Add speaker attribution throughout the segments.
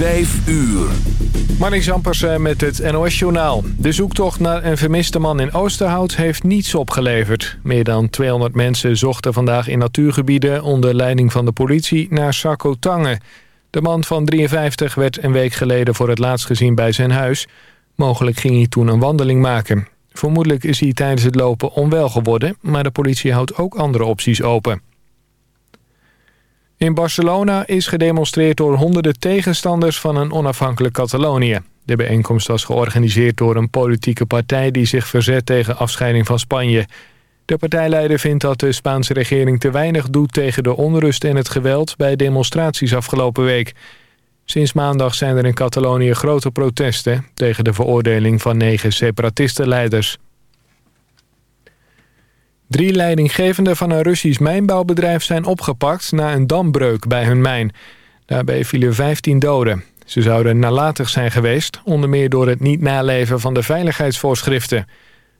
Speaker 1: Vijf uur.
Speaker 2: Marnix Zampersen met het NOS-journaal. De zoektocht naar een vermiste man in Oosterhout heeft niets opgeleverd. Meer dan 200 mensen zochten vandaag in natuurgebieden... onder leiding van de politie naar Sacco Tange. De man van 53 werd een week geleden voor het laatst gezien bij zijn huis. Mogelijk ging hij toen een wandeling maken. Vermoedelijk is hij tijdens het lopen onwel geworden... maar de politie houdt ook andere opties open. In Barcelona is gedemonstreerd door honderden tegenstanders van een onafhankelijk Catalonië. De bijeenkomst was georganiseerd door een politieke partij die zich verzet tegen afscheiding van Spanje. De partijleider vindt dat de Spaanse regering te weinig doet tegen de onrust en het geweld bij demonstraties afgelopen week. Sinds maandag zijn er in Catalonië grote protesten tegen de veroordeling van negen separatistenleiders. Drie leidinggevenden van een Russisch mijnbouwbedrijf zijn opgepakt na een dambreuk bij hun mijn. Daarbij vielen 15 doden. Ze zouden nalatig zijn geweest, onder meer door het niet naleven van de veiligheidsvoorschriften.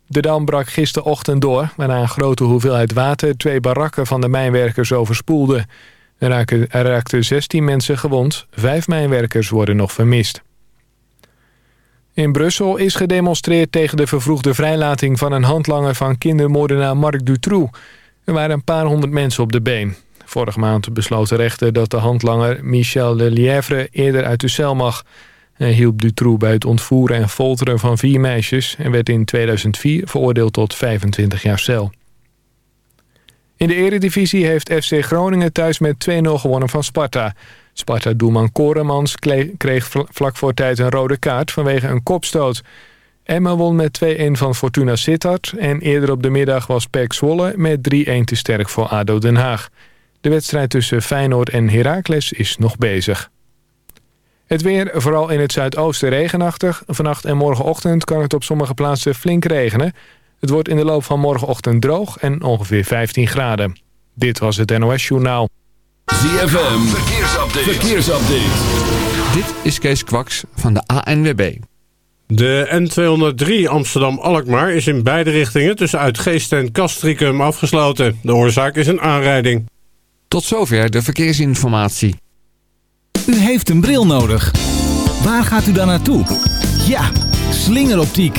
Speaker 2: De dam brak gisterochtend door, waarna een grote hoeveelheid water twee barakken van de mijnwerkers overspoelde. Er raakten 16 mensen gewond, vijf mijnwerkers worden nog vermist. In Brussel is gedemonstreerd tegen de vervroegde vrijlating van een handlanger van kindermoordenaar Marc Dutroux. Er waren een paar honderd mensen op de been. Vorige maand besloot de rechter dat de handlanger Michel de Lièvre eerder uit de cel mag. Hij hielp Dutroux bij het ontvoeren en folteren van vier meisjes... en werd in 2004 veroordeeld tot 25 jaar cel. In de eredivisie heeft FC Groningen thuis met 2-0 gewonnen van Sparta. Sparta-doelman Koremans kreeg vlak voor tijd een rode kaart vanwege een kopstoot. Emma won met 2-1 van Fortuna Sittard... en eerder op de middag was PEC Zwolle met 3-1 te sterk voor ADO Den Haag. De wedstrijd tussen Feyenoord en Heracles is nog bezig. Het weer, vooral in het zuidoosten regenachtig. Vannacht en morgenochtend kan het op sommige plaatsen flink regenen. Het wordt in de loop van morgenochtend droog en ongeveer 15 graden. Dit was het NOS Journaal.
Speaker 1: ZFM, verkeersupdate. verkeersupdate.
Speaker 3: Dit is Kees Kwaks van de ANWB.
Speaker 4: De N203 Amsterdam-Alkmaar is in beide richtingen tussen Uitgeest en Castricum afgesloten. De oorzaak is een aanrijding.
Speaker 3: Tot zover de verkeersinformatie.
Speaker 5: U heeft een bril nodig. Waar gaat u dan naartoe? Ja, slingeroptiek.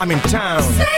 Speaker 6: I'm in town.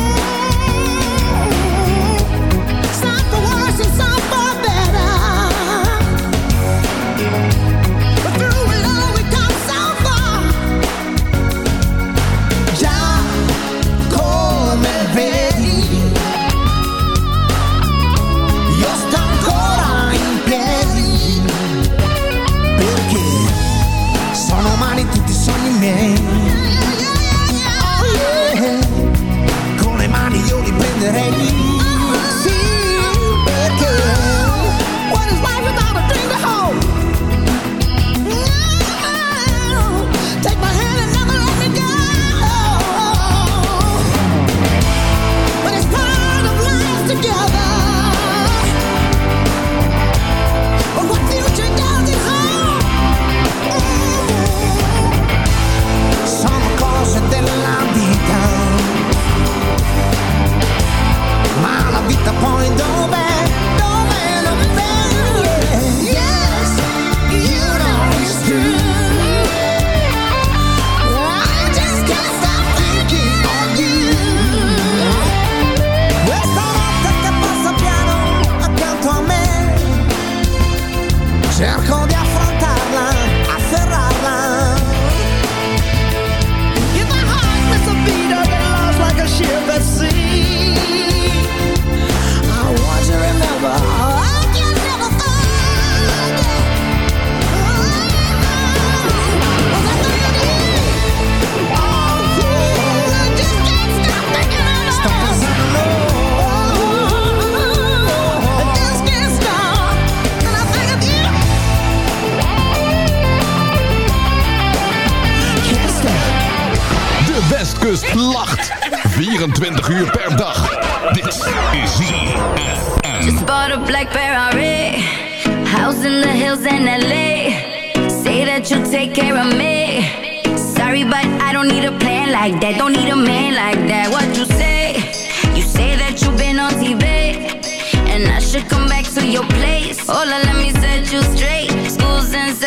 Speaker 7: name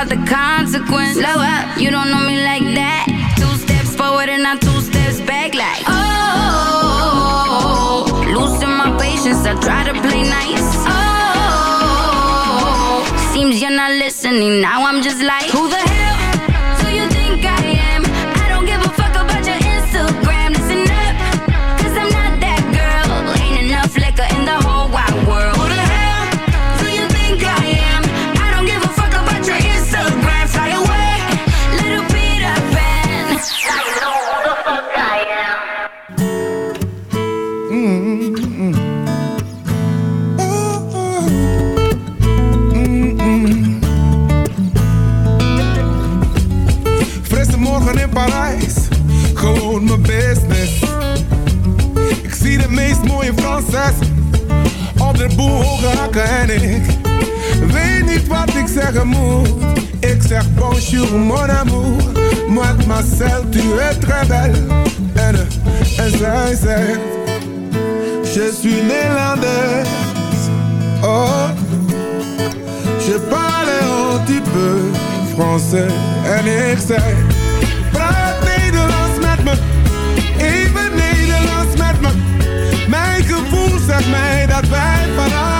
Speaker 7: About the consequence? Slow up, you don't know
Speaker 8: en ik weet niet wat ik zeggen moet. Ik zeg bonjour mon amour, mademoiselle tu es très belle. En, en zij zegt, je suis néerlandaise. Oh, je parle un petit peu français. En ik zei, praat Nederlands met me, even Nederlands met me. Mijn gevoel zegt mij dat wij vanavond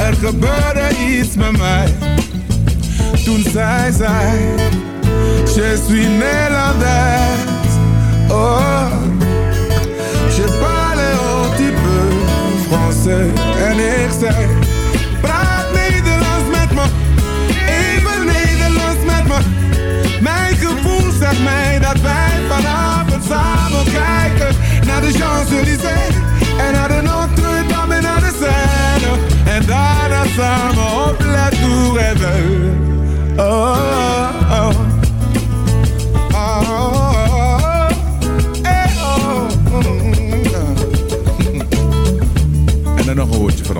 Speaker 8: Er gebeurde iets met mij. Toen zij zei, je suis Nederlands. Oh, je parle un petit peu français. En ik zei, praat Nederlands met me. Even Nederlands met me. Mijn gevoel zegt mij dat wij vanavond samen kijken naar de Champs-Élysées en naar de Oh, oh, oh. Oh, oh, oh. Eh, oh, mm. En dan nog een woordje voor.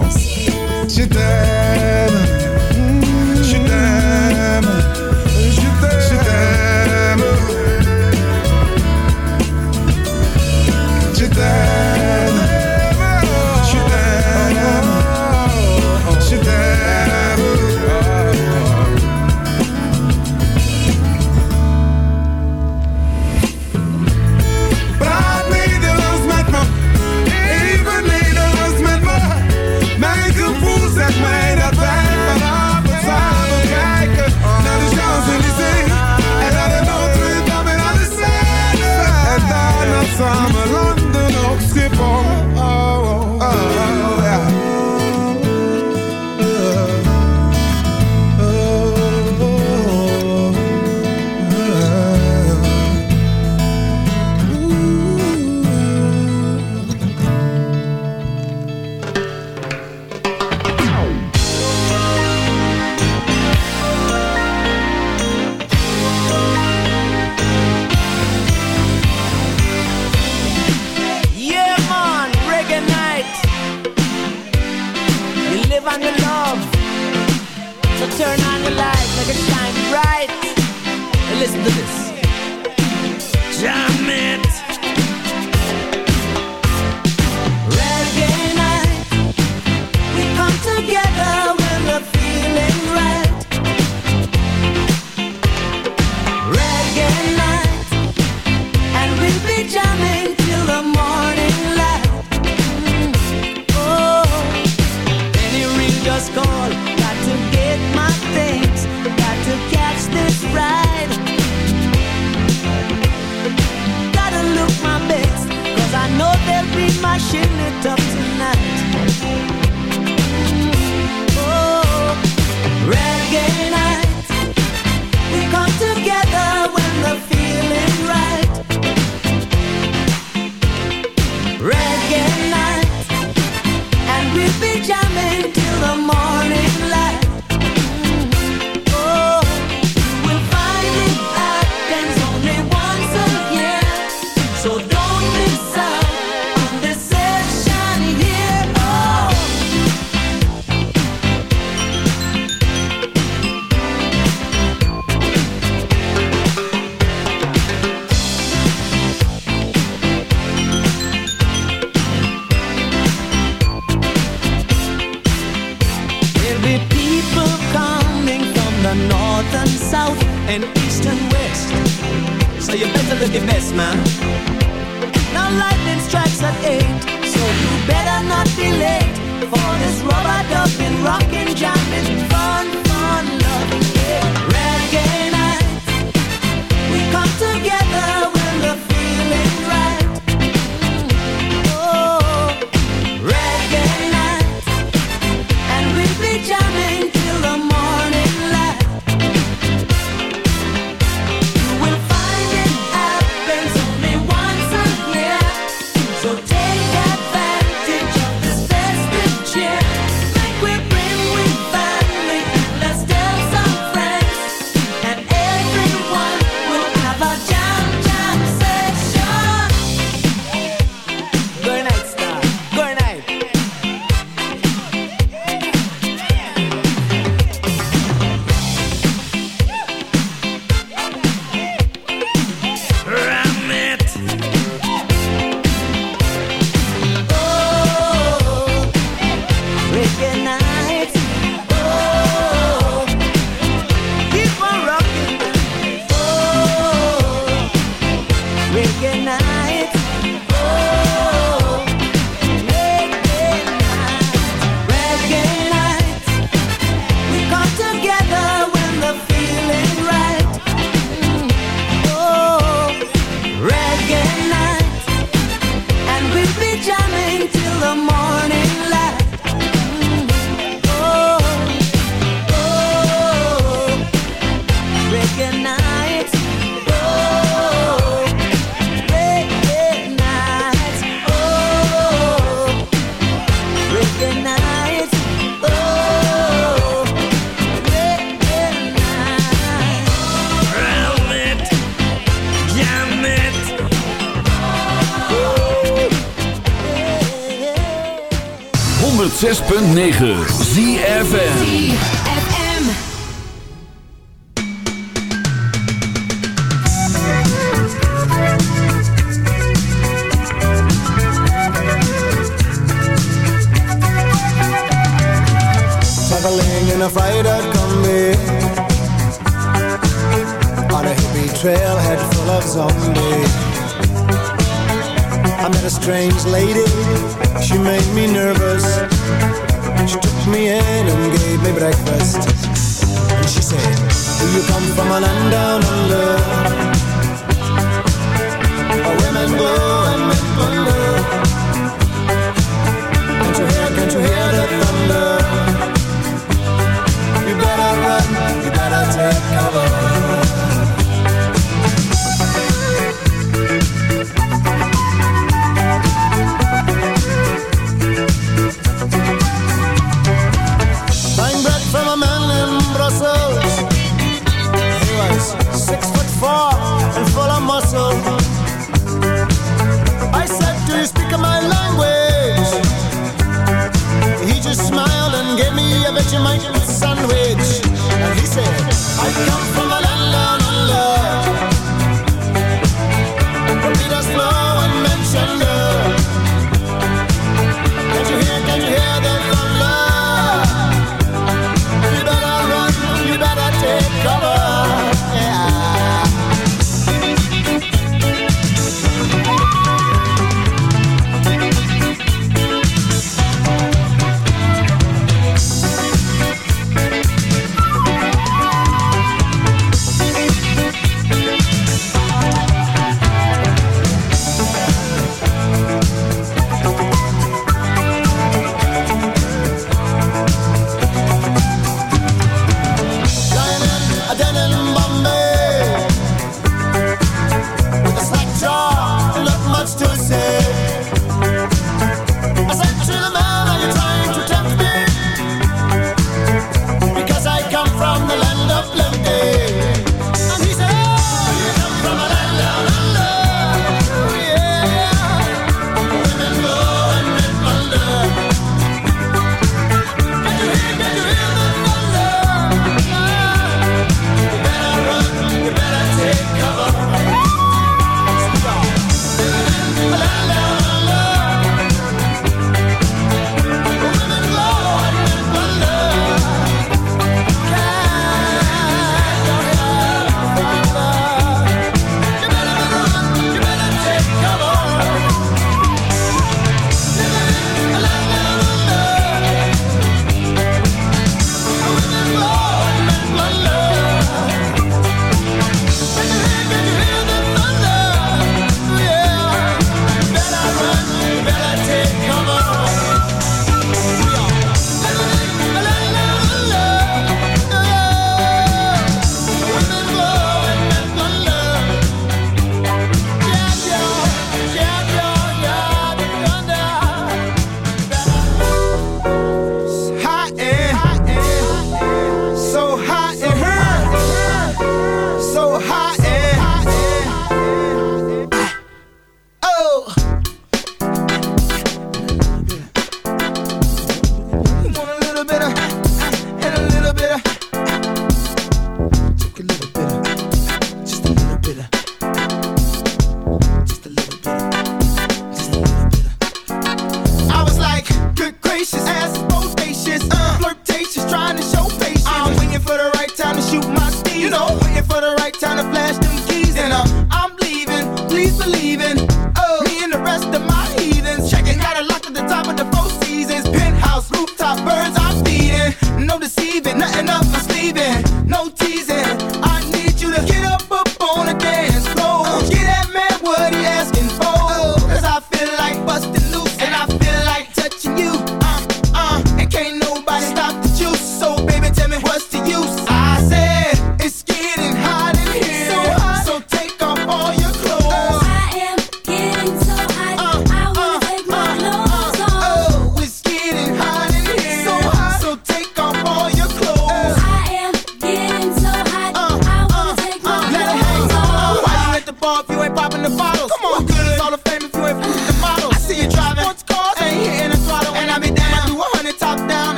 Speaker 9: Man.
Speaker 10: 106.9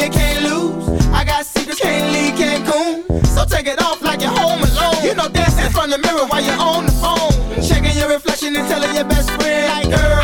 Speaker 11: You can't lose. I got secrets, can't leave Cancun. So take it off like you're home alone. You know, dance in front of the mirror while you're on the phone. Checking your reflection and telling your best friend, like, girl.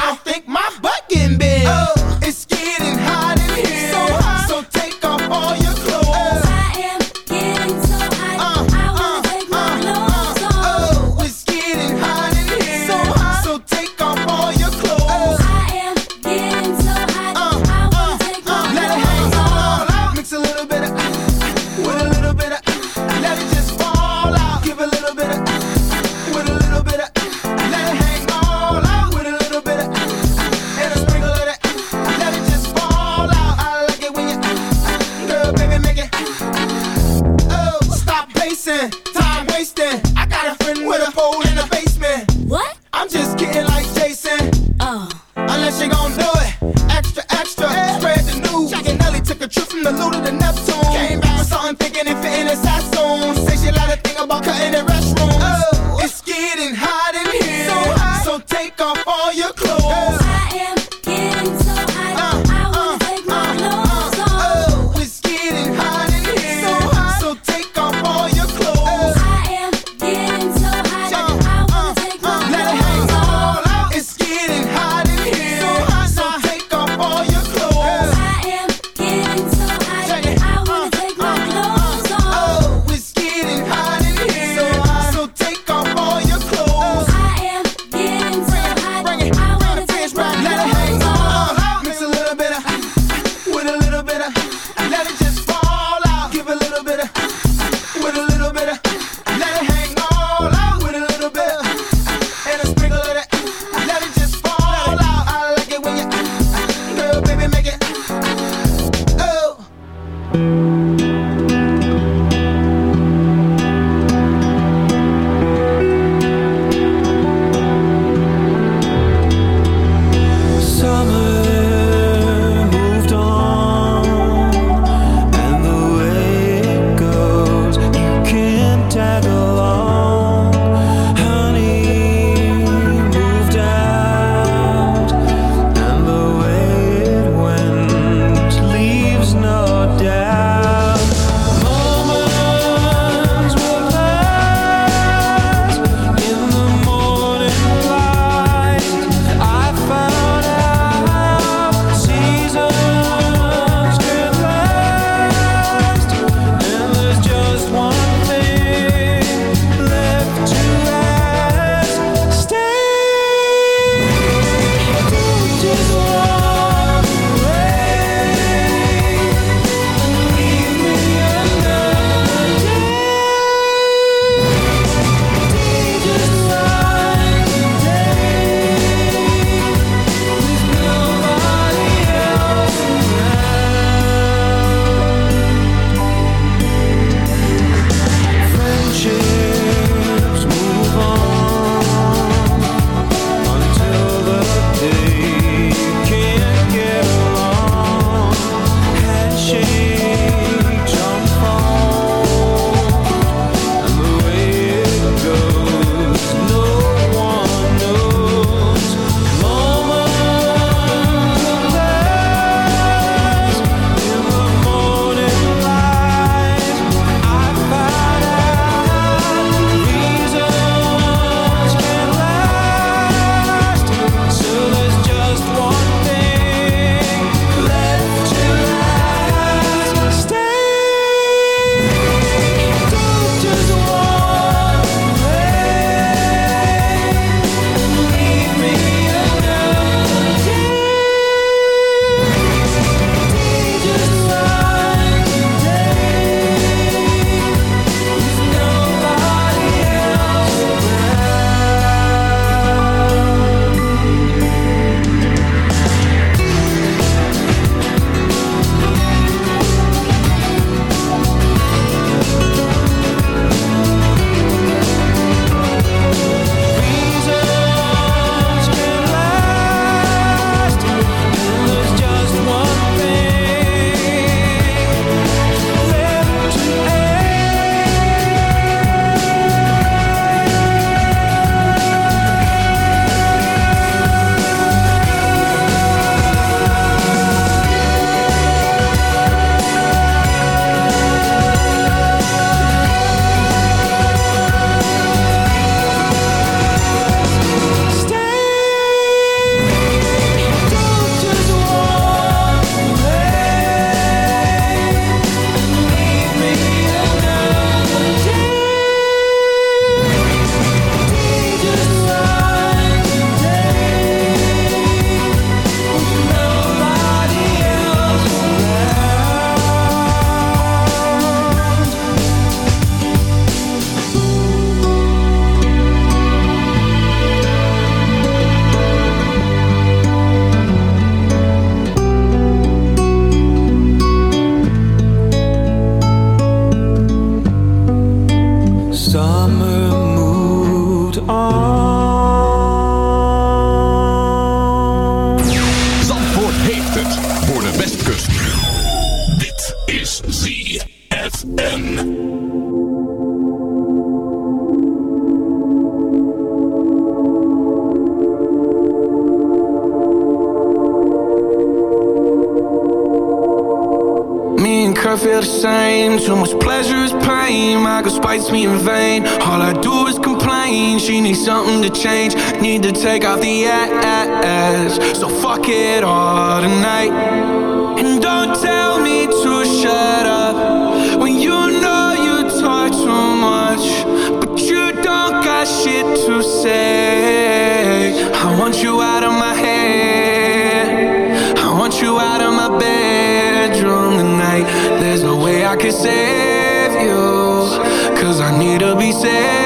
Speaker 12: Need to take off the ass. So fuck it all tonight. And don't tell me to shut up when you know you talk too much, but you don't got shit to say. I want you out of my head. I want you out of my bedroom tonight. There's no way I can save you, cause I need to be saved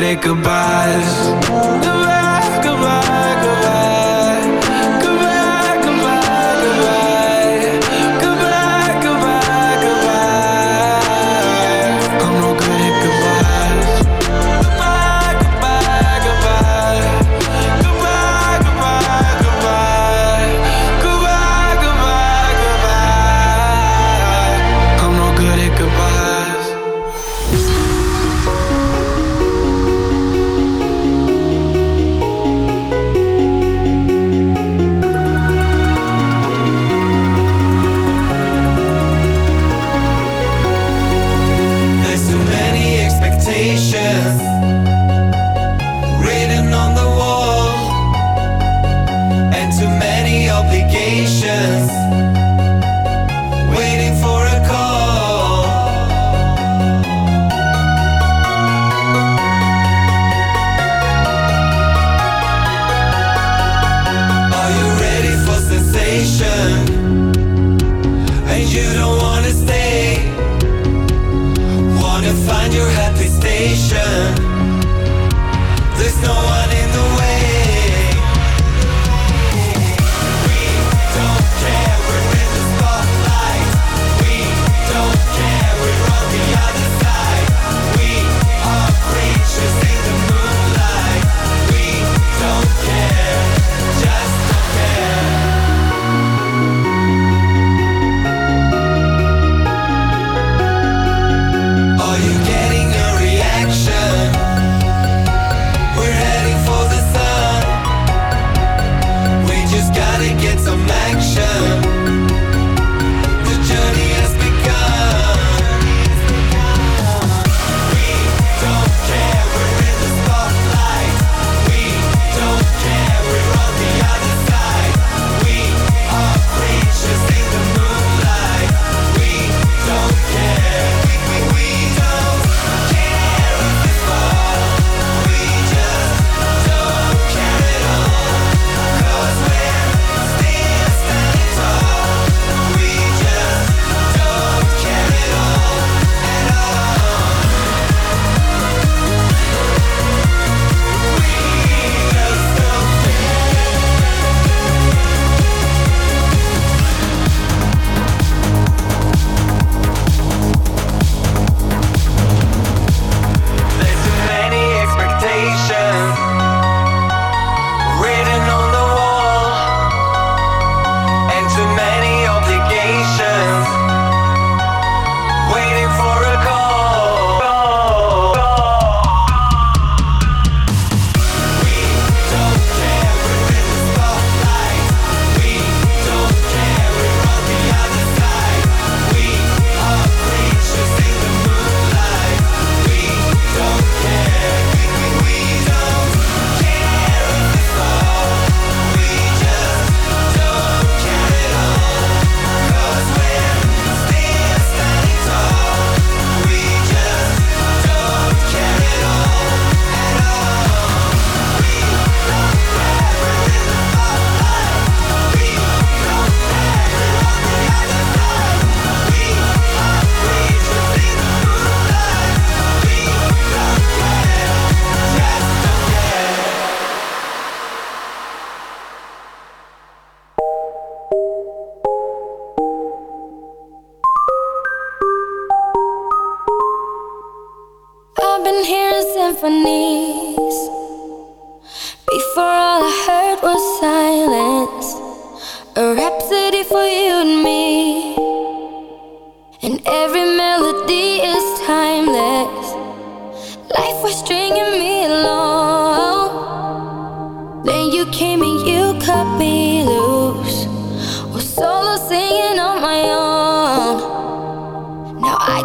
Speaker 13: I'm
Speaker 12: no good at goodbyes.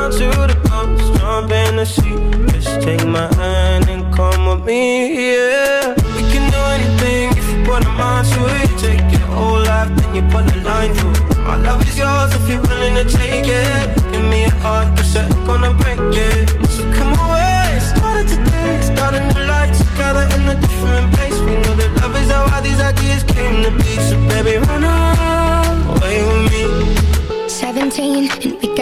Speaker 14: down to the coast, jump in the sea. Just take my hand and come with me, yeah. We can do anything if you put a mind to it. Take your whole life, then you put a line through it. My love is yours if you're willing to take it. Give me a heart, cause I'm gonna break it. So come away, started today Starting the light together in a different place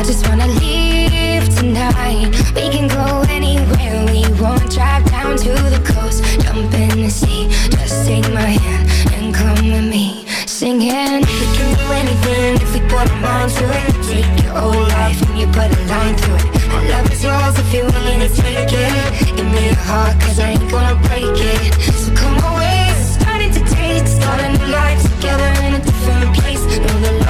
Speaker 15: I just wanna leave tonight. We can go anywhere we want. Drive down to the coast, jump in the sea. Just take my hand and come with me. Singing, we can do anything if we put our mind to it. Take your whole life and you put a line through it. My love is yours if you're willing to take it. Give me your heart, cause I ain't gonna break it. So come away, starting to taste. Start a life together in a different place. Know that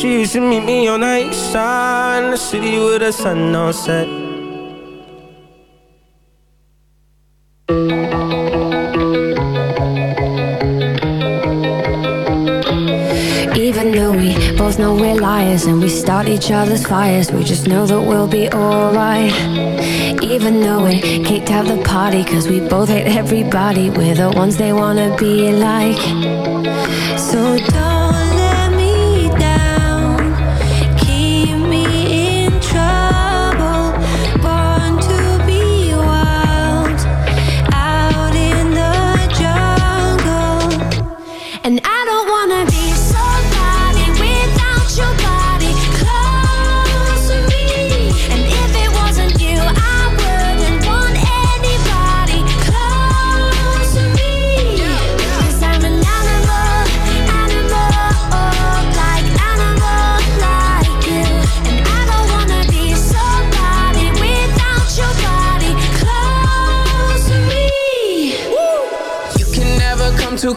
Speaker 14: She used to meet me on the east side in the city with the sun on set.
Speaker 16: Even though we both know we're liars and we start each other's fires, we just know that we'll be alright. Even though we kicked out the party, cause we both hate everybody, we're the ones they wanna be like. So don't